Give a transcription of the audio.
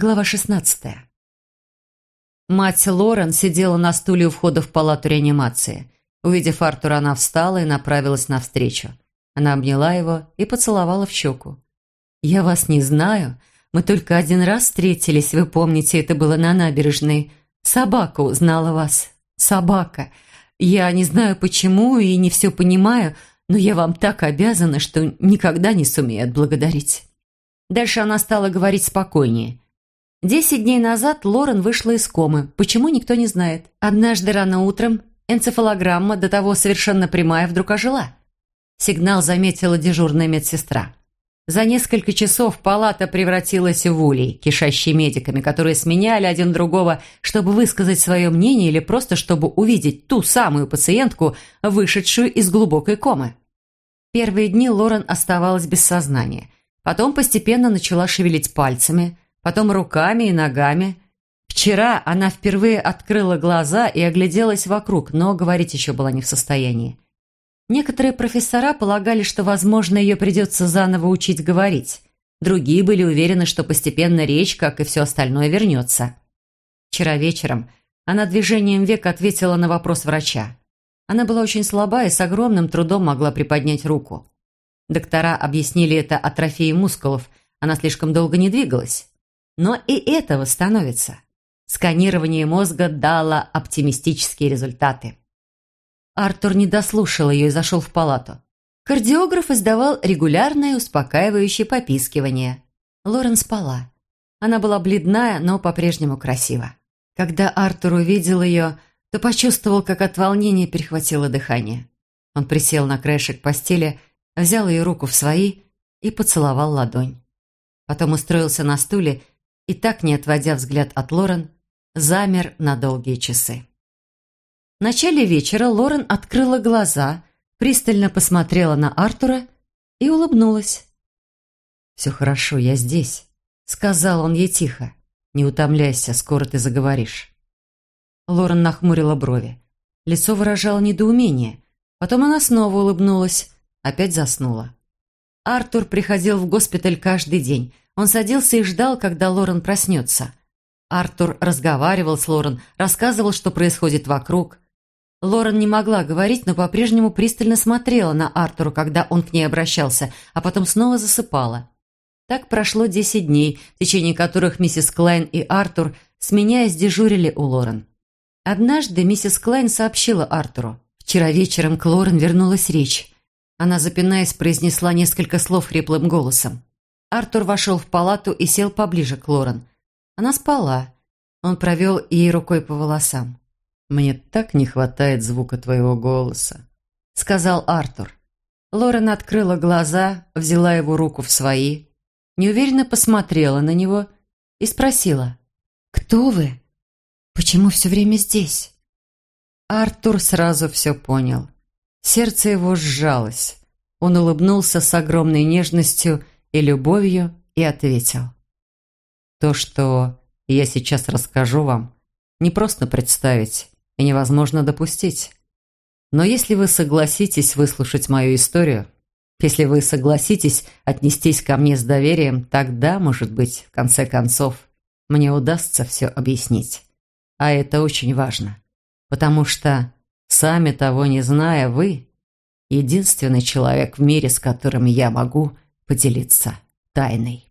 Глава 16. Мать Лорен сидела на стуле у входа в палату реанимации. Увидев Артура, она встала и направилась навстречу. Она обняла его и поцеловала в щеку. «Я вас не знаю. Мы только один раз встретились, вы помните, это было на набережной. Собака узнала вас. Собака. Я не знаю почему и не все понимаю, но я вам так обязана, что никогда не сумею отблагодарить». Дальше она стала говорить спокойнее. Десять дней назад Лорен вышла из комы. Почему, никто не знает. Однажды рано утром энцефалограмма, до того совершенно прямая, вдруг ожила. Сигнал заметила дежурная медсестра. За несколько часов палата превратилась в улей, кишащий медиками, которые сменяли один другого, чтобы высказать свое мнение или просто чтобы увидеть ту самую пациентку, вышедшую из глубокой комы. Первые дни Лорен оставалась без сознания. Потом постепенно начала шевелить пальцами, потом руками и ногами. Вчера она впервые открыла глаза и огляделась вокруг, но говорить еще была не в состоянии. Некоторые профессора полагали, что, возможно, ее придется заново учить говорить. Другие были уверены, что постепенно речь, как и все остальное, вернется. Вчера вечером она движением век ответила на вопрос врача. Она была очень слаба и с огромным трудом могла приподнять руку. Доктора объяснили это атрофией мускулов, она слишком долго не двигалась. Но и это восстановится. Сканирование мозга дало оптимистические результаты. Артур не дослушал ее и зашел в палату. Кардиограф издавал регулярное успокаивающее попискивание. Лорен спала. Она была бледная, но по-прежнему красива. Когда Артур увидел ее, то почувствовал, как от волнения перехватило дыхание. Он присел на краешек постели, взял ее руку в свои и поцеловал ладонь. Потом устроился на стуле и, так не отводя взгляд от Лорен, замер на долгие часы. В начале вечера Лорен открыла глаза, пристально посмотрела на Артура и улыбнулась. «Все хорошо, я здесь», — сказал он ей тихо. «Не утомляйся, скоро ты заговоришь». Лорен нахмурила брови. Лицо выражало недоумение. Потом она снова улыбнулась, опять заснула. Артур приходил в госпиталь каждый день. Он садился и ждал, когда Лорен проснется. Артур разговаривал с Лорен, рассказывал, что происходит вокруг. Лорен не могла говорить, но по-прежнему пристально смотрела на Артура, когда он к ней обращался, а потом снова засыпала. Так прошло десять дней, в течение которых миссис Клайн и Артур, сменяясь, дежурили у Лорен. Однажды миссис Клайн сообщила Артуру. Вчера вечером к Лорен вернулась речь. Она, запинаясь, произнесла несколько слов хриплым голосом. Артур вошел в палату и сел поближе к Лорен. Она спала. Он провел ей рукой по волосам. «Мне так не хватает звука твоего голоса», — сказал Артур. Лорен открыла глаза, взяла его руку в свои, неуверенно посмотрела на него и спросила. «Кто вы? Почему все время здесь?» Артур сразу все понял. Сердце его сжалось. Он улыбнулся с огромной нежностью и любовью и ответил. «То, что я сейчас расскажу вам, не просто представить, и невозможно допустить. Но если вы согласитесь выслушать мою историю, если вы согласитесь отнестись ко мне с доверием, тогда, может быть, в конце концов, мне удастся все объяснить. А это очень важно, потому что, сами того не зная, вы – единственный человек в мире, с которым я могу поделиться тайной.